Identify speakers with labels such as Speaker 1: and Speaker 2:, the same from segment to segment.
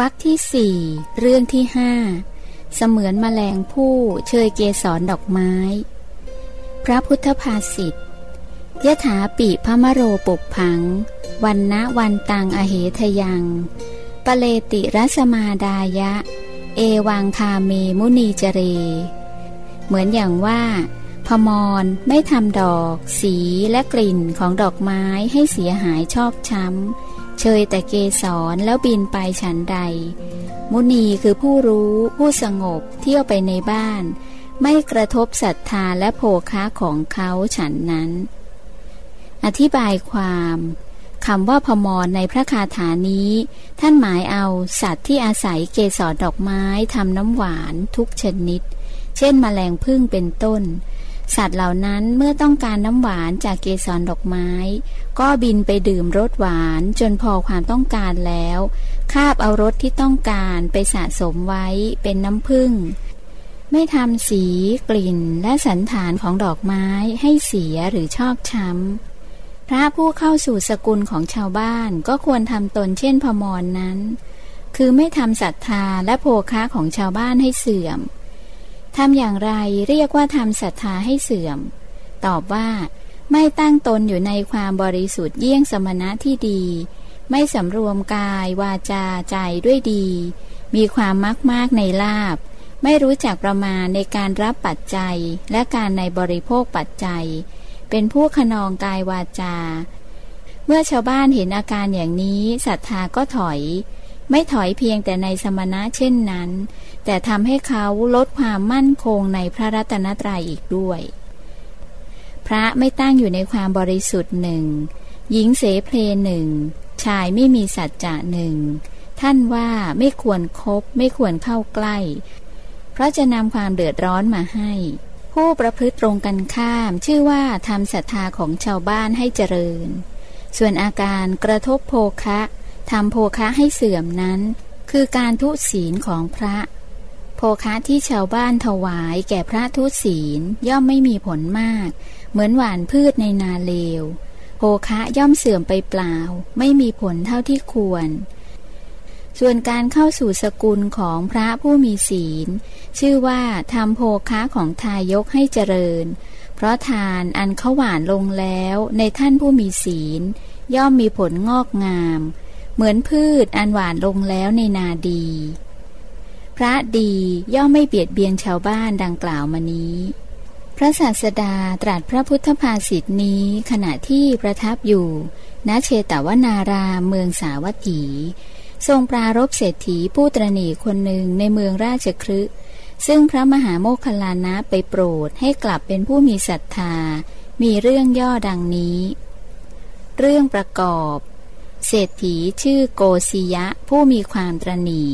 Speaker 1: วรรคที่สี่เรื่องที่ห้าเสมือนมแมลงผู้เชยเกสรดอกไม้ พระพุทธภาษิตยถาปิพระมโรปุกผัง วันนะวันตังอเหทยัง ปเลติรัสมาดายะ เอวังคาเมมุนีเจเร เหมือนอย่างว่า พมรไม่ทำดอก สีและกลิ่นของดอกไม้ให้เสียหายชอบช้ำ เชยแต่เกสรแล้วบินไปฉันใด มุนีคือผู้รู้ผู้สงบเที่ยวไปในบ้าน ไม่กระทบศรัทธาและโภคะของเขาฉันนั้น อธิบายความคำว่าพมรในพระคาถานี้ ท่านหมายเอาสัตว์ที่อาศัยเกสรดอกไม้ทำน้ำหวานทุกชนิด เช่นมแมลงพึ่งเป็นต้น สัตว์เหล่านั้นเมื่อต้องการน้ำหวานจากเกสรดอกไม้ ก็บินไปดื่มรสหวานจนพอความต้องการแล้ว คาบเอารสที่ต้องการไปสะสมไว้เป็นน้ำผึ้งไม่ทำสีกลิ่นและสันฐานของดอกไม้ให้เสียหรือชอกช้ำ พระผู้เข้าสู่สกุลของชาวบ้านก็ควรทำตนเช่นพมรนนั้น คือไม่ทำศรัทธาและโภคะของชาวบ้านให้เสื่อม ทำอย่างไรเรียกว่าทำศรัทธาให้เสื่อม ตอบว่า ไม่ตั้งตนอยู่ในความบริสุทธิ์เยี่ยงสมณะที่ดี ไม่สำรวมกาย วาจาใจด้วยดี มีความมักมากในลาบ ไม่รู้จักประมาณในการรับปัจจัย และการในบริโภคปัจจัย เป็นผู้ขนองกายวาจา เมื่อชาวบ้านเห็นอาการอย่างนี้ศรัทธาก็ถอย ไม่ถอยเพียงแต่ในสมณะเช่นนั้น แต่ทำให้เขาลดความมั่นคงในพระรัตนตรัยอีกด้วย พระไม่ตั้งอยู่ในความบริสุทธิ์หนึ่ง หญิงเสเพลหนึ่ง ชายไม่มีสัจจะหนึ่ง ท่านว่าไม่ควรครบไม่ควรเข้าใกล้ เพราะจะนำความเดือดร้อนมาให้ผู้ประพฤติตรงกันข้ามชื่อว่าทำศรัทธาของชาวบ้านให้เจริญ ส่วนอาการกระทบโภคะ ทำโภคะให้เสื่อมนั้น คือการทุศีลของพระ โภคะที่ชาวบ้านถวายแก่พระทุศีลย่อมไม่มีผลมาก เหมือนหวานพืชในนาเลว โภคะย่อมเสื่อมไปเปล่า ไม่มีผลเท่าที่ควร ส่วนการเข้าสู่สกุลของพระผู้มีศีล ชื่อว่าทำโภคะของทายกให้เจริญ เพราะทานอันเขาหวานลงแล้วในท่านผู้มีศีลย่อมมีผลงอกงาม เหมือนพืชอันหวานลงแล้วในนาดี พระดีย่อมไม่เบียดเบียนชาวบ้านดังกล่าวมานี้ พระศาสดาตรัสพระพุทธภาษิตนี้ขณะที่ประทับอยู่ณเชตวนารามเมืองสาวัตถี ทรงปรารบเศรษฐีผู้ตรณีคนหนึ่งในเมืองราชครึซึ่งพระมหาโมคคลานะไปโปรดให้กลับเป็นผู้มีศรัทธา มีเรื่องย่อดังนี้ เรื่องประกอบ เศรษฐีชื่อโกศิยะผู้มีความตรณี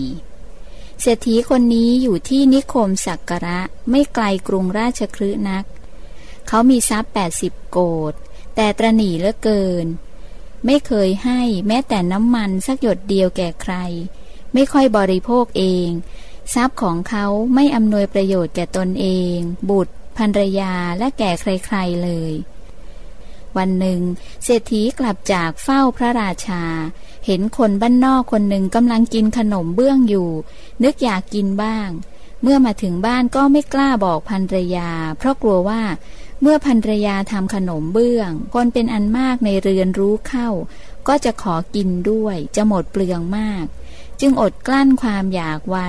Speaker 1: เศรษฐีคนนี้อยู่ที่นิคมสักกระไม่ไกลกรุงราชครึนัก เขามีทรัพย์แปดสิบโกดแต่ตรณีเหลือเกิน ไม่เคยให้แม้แต่น้ำมันสักหยดเดียวแก่ใคร ไม่ค่อยบริโภคเอง ทรัพย์ของเขาไม่อำนวยประโยชน์แก่ตนเอง บุตรภรรยาและแก่ใครๆเลย วันหนึ่ง เศรษฐีกลับจากเฝ้าพระราชา เห็นคนบ้านนอกคนหนึ่งกำลังกินขนมเบื้องอยู่ นึกอยากกินบ้าง เมื่อมาถึงบ้านก็ไม่กล้าบอกภรรยา เพราะกลัวว่าเมื่อพันรยาทำขนมเบื้อง คนเป็นอันมากในเรือนรู้เข้า ก็จะขอกินด้วย จะหมดเปลืองมาก จึงอดกลั้นความอยากไว้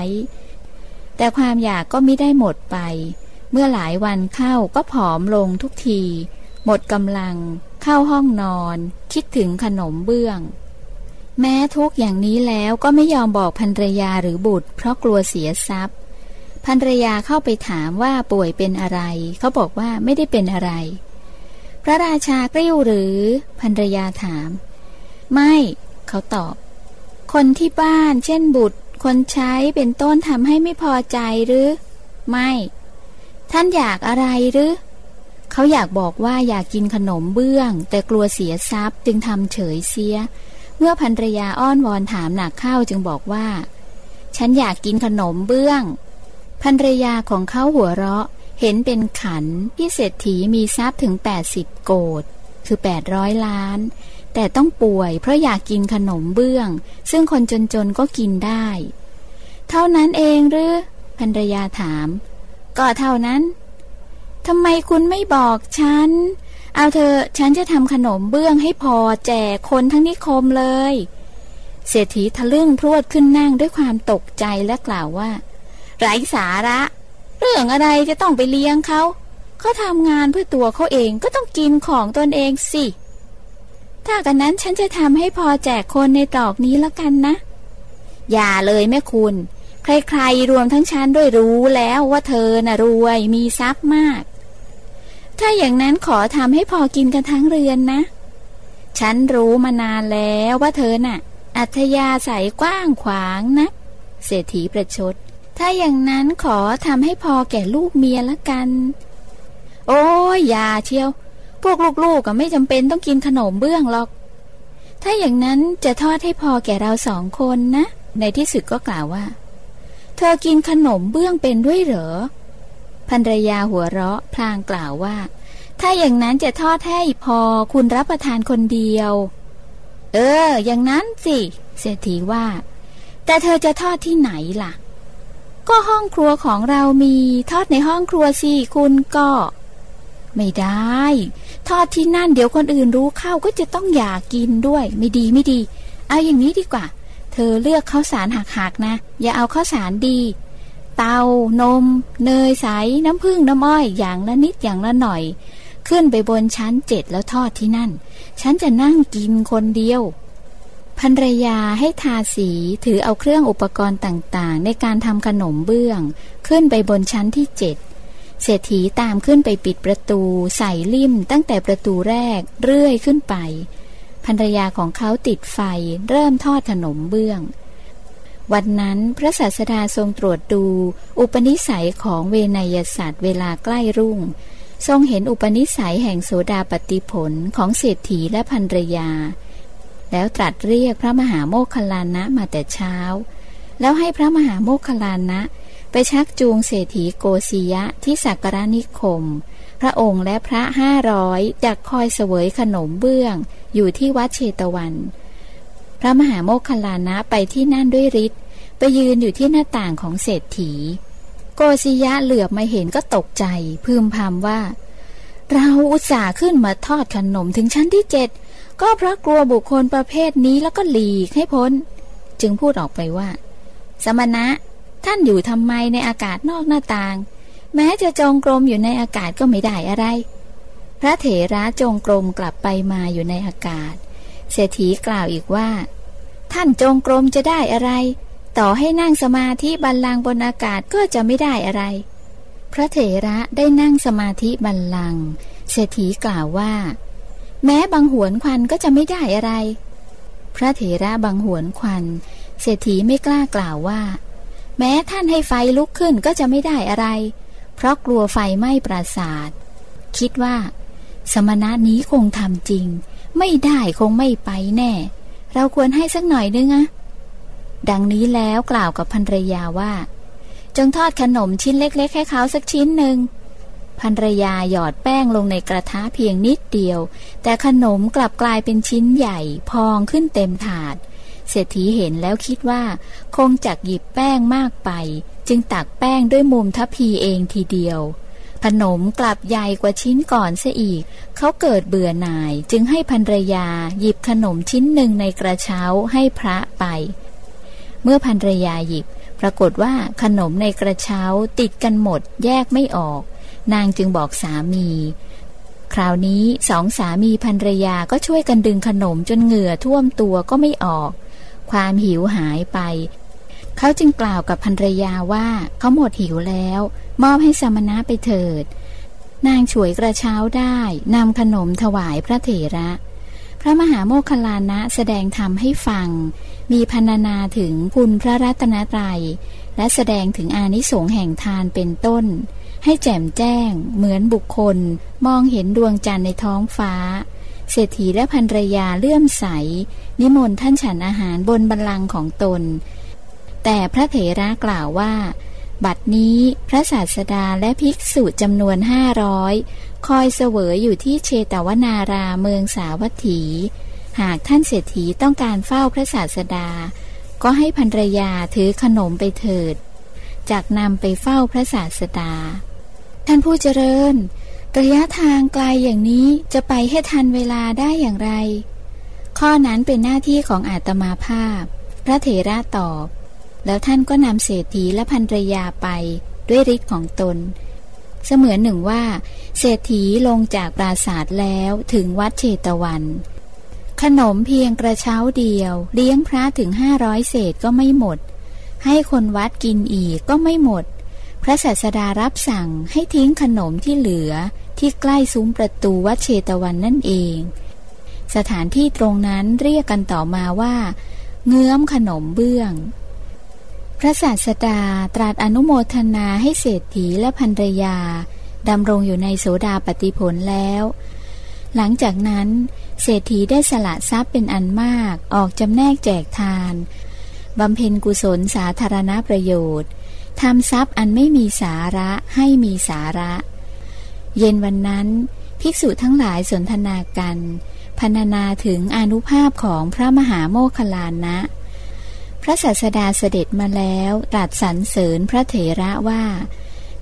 Speaker 1: แต่ความอยากก็ไม่ได้หมดไป เมื่อหลายวันเข้าก็ผอมลงทุกที หมดกำลัง เข้าห้องนอน คิดถึงขนมเบื้อง แม้ทุกอย่างนี้แล้วก็ไม่ยอมบอกภรรยาหรือบุตร เพราะกลัวเสียทรัพย์ภรรยาเข้าไปถามว่าป่วยเป็นอะไร เขาบอกว่าไม่ได้เป็นอะไร พระราชากริ้วหรือภรรยาถาม ไม่ เขาตอบ คนที่บ้าน เช่นบุตร คนใช้เป็นต้นทำให้ไม่พอใจหรือ ไม่ ท่านอยากอะไรหรือ เขาอยากบอกว่าอยากกินขนมเบื้อง แต่กลัวเสียทรัพย์จึงทำเฉยเสีย เมื่อภรรยาอ้อนวอนถามหนักเข้าจึงบอกว่า ฉันอยากกินขนมเบื้องภรรยาของเขาหัวเราะเห็นเป็นขันที่เศรษฐีมีทรัพย์ถึง 80 โกดคือ 800 ล้าน แต่ต้องป่วยเพราะอยากกินขนมเบื้อง ซึ่งคนจนๆก็กินได้ เท่านั้นเองหรือภรรยาถาม ก็เท่านั้น ทำไมคุณไม่บอกฉัน เอาเธอฉันจะทำขนมเบื้องให้พอแจกคนทั้งนิคมเลย เศรษฐีทะลึ่งพรวดขึ้นนั่งด้วยความตกใจและกล่าวว่า ไร้สาระ เรื่องอะไรจะต้องไปเลี้ยงเขาเขาทำงานเพื่อตัวเขาเองก็ต้องกินของตนเองสิ ถ้ากันนั้นฉันจะทำให้พอแจกคนในตรอกนี้แล้วกันนะ อย่าเลยแม่คุณ ใครๆรวมทั้งฉันด้วยรู้แล้วว่าเธอน่ะรวยมีทรัพย์มาก ถ้าอย่างนั้นขอทำให้พอกินกันทั้งเรือนนะ ฉันรู้มานานแล้วว่าเธอน่ะ อัธยาศัยกว้างขวางนะเศรษฐีประชด ถ้าอย่างนั้นขอทำให้พอแก่ลูกเมียละกัน โอ้ยอย่าเชียว พวกลูกๆก็ไม่จำเป็นต้องกินขนมเบื้องหรอก ถ้าอย่างนั้นจะทอดให้พอแก่เราสองคนนะ ในที่สุดก็กล่าวว่า เธอกินขนมเบื้องเป็นด้วยเหรอภรรยาหัวเราะพลางกล่าวว่า ถ้าอย่างนั้นจะทอดให้พอคุณรับประทานคนเดียว เออ อย่างนั้นสิเศรษฐีว่า แต่เธอจะทอดที่ไหนล่ะ ก็ห้องครัวของเรามีทอดในห้องครัวสิคุณก็ ไม่ได้ ทอดที่นั่นเดี๋ยวคนอื่นรู้เข้าก็จะต้องอยากกินด้วย ไม่ดีไม่ดี เอาอย่างนี้ดีกว่า เธอเลือกข้าวสารหักๆนะ อย่าเอาข้าวสารดี เตานม เนยใส น้ำผึ้งน้ำอ้อยอย่างละนิดอย่างละหน่อย ขึ้นไปบนชั้นเจ็ดแล้วทอดที่นั่น ฉันจะนั่งกินคนเดียวภรรยาให้ทาสีถือเอาเครื่องอุปกรณ์ต่างๆ ในการทำขนมเบื้อง ขึ้นไปบนชั้นที่เจ็ดเศรษฐีตามขึ้นไปปิดประตู ใส่ลิ่มตั้งแต่ประตูแรกเรื่อยขึ้นไป ภรรยาของเขาติดไฟเริ่มทอดขนมเบื้อง วันนั้นพระศาสดาทรงตรวจดู อุปนิสัยของเวนยศาสตร์เวลาใกล้รุ่ง ทรงเห็นอุปนิสัยแห่งโสดาปฏิผลของเศรษฐีและภรรยา แล้วตรัสเรียกพระมหาโมคคลานะมาแต่เช้า แล้วให้พระมหาโมคคลานะ ไปชักจูงเศรษฐีโกศิยะที่สักการนิคม พระองค์และพระห้าร้อยจักคอยเสวยขนมเบื้อง อยู่ที่วัดเชตวัน พระมหาโมคคลานะไปที่นั่นด้วยฤทธิ์ไปยืนอยู่ที่หน้าต่างของเศรษฐี โกศิยะเหลือบมาเห็นก็ตกใจ พึมพำว่า เราอุตส่าห์ขึ้นมาทอดขนมถึงชั้นที่เจ็ดก็เพราะกลัวบุคคลประเภทนี้แล้วก็หลีกให้พ้น จึงพูดออกไปว่า สมณะท่านอยู่ทำไมในอากาศนอกหน้าต่าง แม้จะจงกรมอยู่ในอากาศก็ไม่ได้อะไร พระเถระจงกรมกลับไปมาอยู่ในอากาศ เศรษฐีกล่าวอีกว่า ท่านจงกรมจะได้อะไร ต่อให้นั่งสมาธิบัลลังบนอากาศก็จะไม่ได้อะไร พระเถระได้นั่งสมาธิบัลลังเศรษฐีกล่าวว่า แม้บางหวนควันก็จะไม่ได้อะไร พระเถระบางหวนควันเศรษฐีไม่กล้ากล่าวว่า แม้ท่านให้ไฟลุกขึ้นก็จะไม่ได้อะไร เพราะกลัวไฟไหม้ปราสาท คิดว่า สมณะนี้คงทำจริง ไม่ได้คงไม่ไปแน่ เราควรให้สักหน่อยนึงอะดังนี้แล้วกล่าวกับภรรยาว่า จงทอดขนมชิ้นเล็กๆให้เขาสักชิ้นหนึ่งภรรยาหยอดแป้งลงในกระทะเพียงนิดเดียว แต่ขนมกลับกลายเป็นชิ้นใหญ่พองขึ้นเต็มถาด เศรษฐีเห็นแล้วคิดว่า คงจักหยิบแป้งมากไป จึงตักแป้งด้วยมุมทัพีเองทีเดียว ขนมกลับใหญ่กว่าชิ้นก่อนเสียอีก เขาเกิดเบื่อหน่ายจึงให้ภรรยาหยิบขนมชิ้นหนึ่งในกระเช้าให้พระไป เมื่อภรรยาหยิบ ปรากฏว่าขนมในกระเช้าติดกันหมดแยกไม่ออก นางจึงบอกสามีคราวนี้สองสามีภรรยาก็ช่วยกันดึงขนมจนเหงื่อท่วมตัวก็ไม่ออก ความหิวหายไป เขาจึงกล่าวกับภรรยาว่าเขาหมดหิวแล้ว มอบให้สมณะไปเถิด นางฉวยกระเช้าได้นำขนมถวายพระเถระ พระมหาโมคคลานะแสดงธรรมให้ฟัง มีพรรณนาถึงคุณพระรัตนตรัย และแสดงถึงอานิสงส์แห่งทานเป็นต้น ให้แจ่มแจ้ง เหมือนบุคคล มองเห็นดวงจันทร์ในท้องฟ้าเศรษฐีและภรรยาเลื่อมใส นิมนต์ท่านฉันอาหารบนบัลลังก์ของตน แต่พระเถระกล่าวว่า บัดนี้พระศาสดาและภิกษุจำนวนห้าร้อยคอยเสวยอยู่ที่เชตวนาราเมืองสาวัตถี หากท่านเศรษฐีต้องการเฝ้าพระศาสดา ก็ให้ภรรยาถือขนมไปเถิด จากนำไปเฝ้าพระศาสดา ท่านผู้เจริญ ระยะทางไกลอย่างนี้จะไปให้ทันเวลาได้อย่างไร ข้อนั้นเป็นหน้าที่ของอาตมาภาพ พระเถระตอบ แล้วท่านก็นำเศรษฐีและภรรยาไปด้วยฤทธิ์ของตน เสมือนหนึ่งว่า เศรษฐีลงจากปราศาสแล้วถึงวัดเชตวัน ขนมเพียงกระเช้าเดียว เลี้ยงพระถึงห้าร้อยเศษก็ไม่หมด ให้คนวัดกินอีกก็ไม่หมด พระศาสดารับสั่งให้ทิ้งขนมที่เหลือที่ใกล้ซุ้มประตูวัดเชตวันนั่นเอง สถานที่ตรงนั้นเรียกกันต่อมาว่า เงื้อมขนมเบื้อง พระศาสดาตรัสอนุโมทนาให้เศรษฐีและภรรยาดำรงอยู่ในโสดาปฏิผลแล้ว หลังจากนั้น เศรษฐีได้สละทรัพย์เป็นอันมากออกจำแนกแจกทานบำเพ็ญกุศลสาธารณประโยชน์ทำทรัพย์อันไม่มีสาระให้มีสาระ เย็นวันนั้น ภิกษุทั้งหลายสนทนากันพรรณนาถึงอนุภาพของพระมหาโมคคลานะ พระศาสดาเสด็จมาแล้วตรัสสรรเสริญพระเถระว่า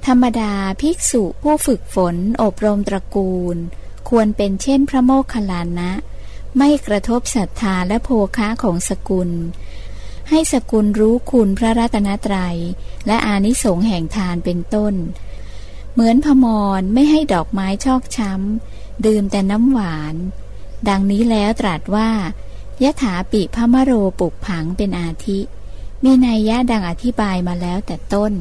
Speaker 1: ธรรมดาภิกษุผู้ฝึกฝนอบรมตระกูล ควรเป็นเช่นพระโมคคัลลานะ ไม่กระทบศรัทธาและโภคะของสกุล ให้สกุลรู้คุณพระรัตนตรัย และอานิสงส์แห่งทานเป็นต้น เหมือนพมรไม่ให้ดอกไม้ชอกช้ำ ดื่มแต่น้ำหวาน ดังนี้แล้วตรัสว่า ยะถาปิพระมโรปุกผังเป็นอาทิ มีนัยยะดังอธิบายมาแล้วแต่ต้น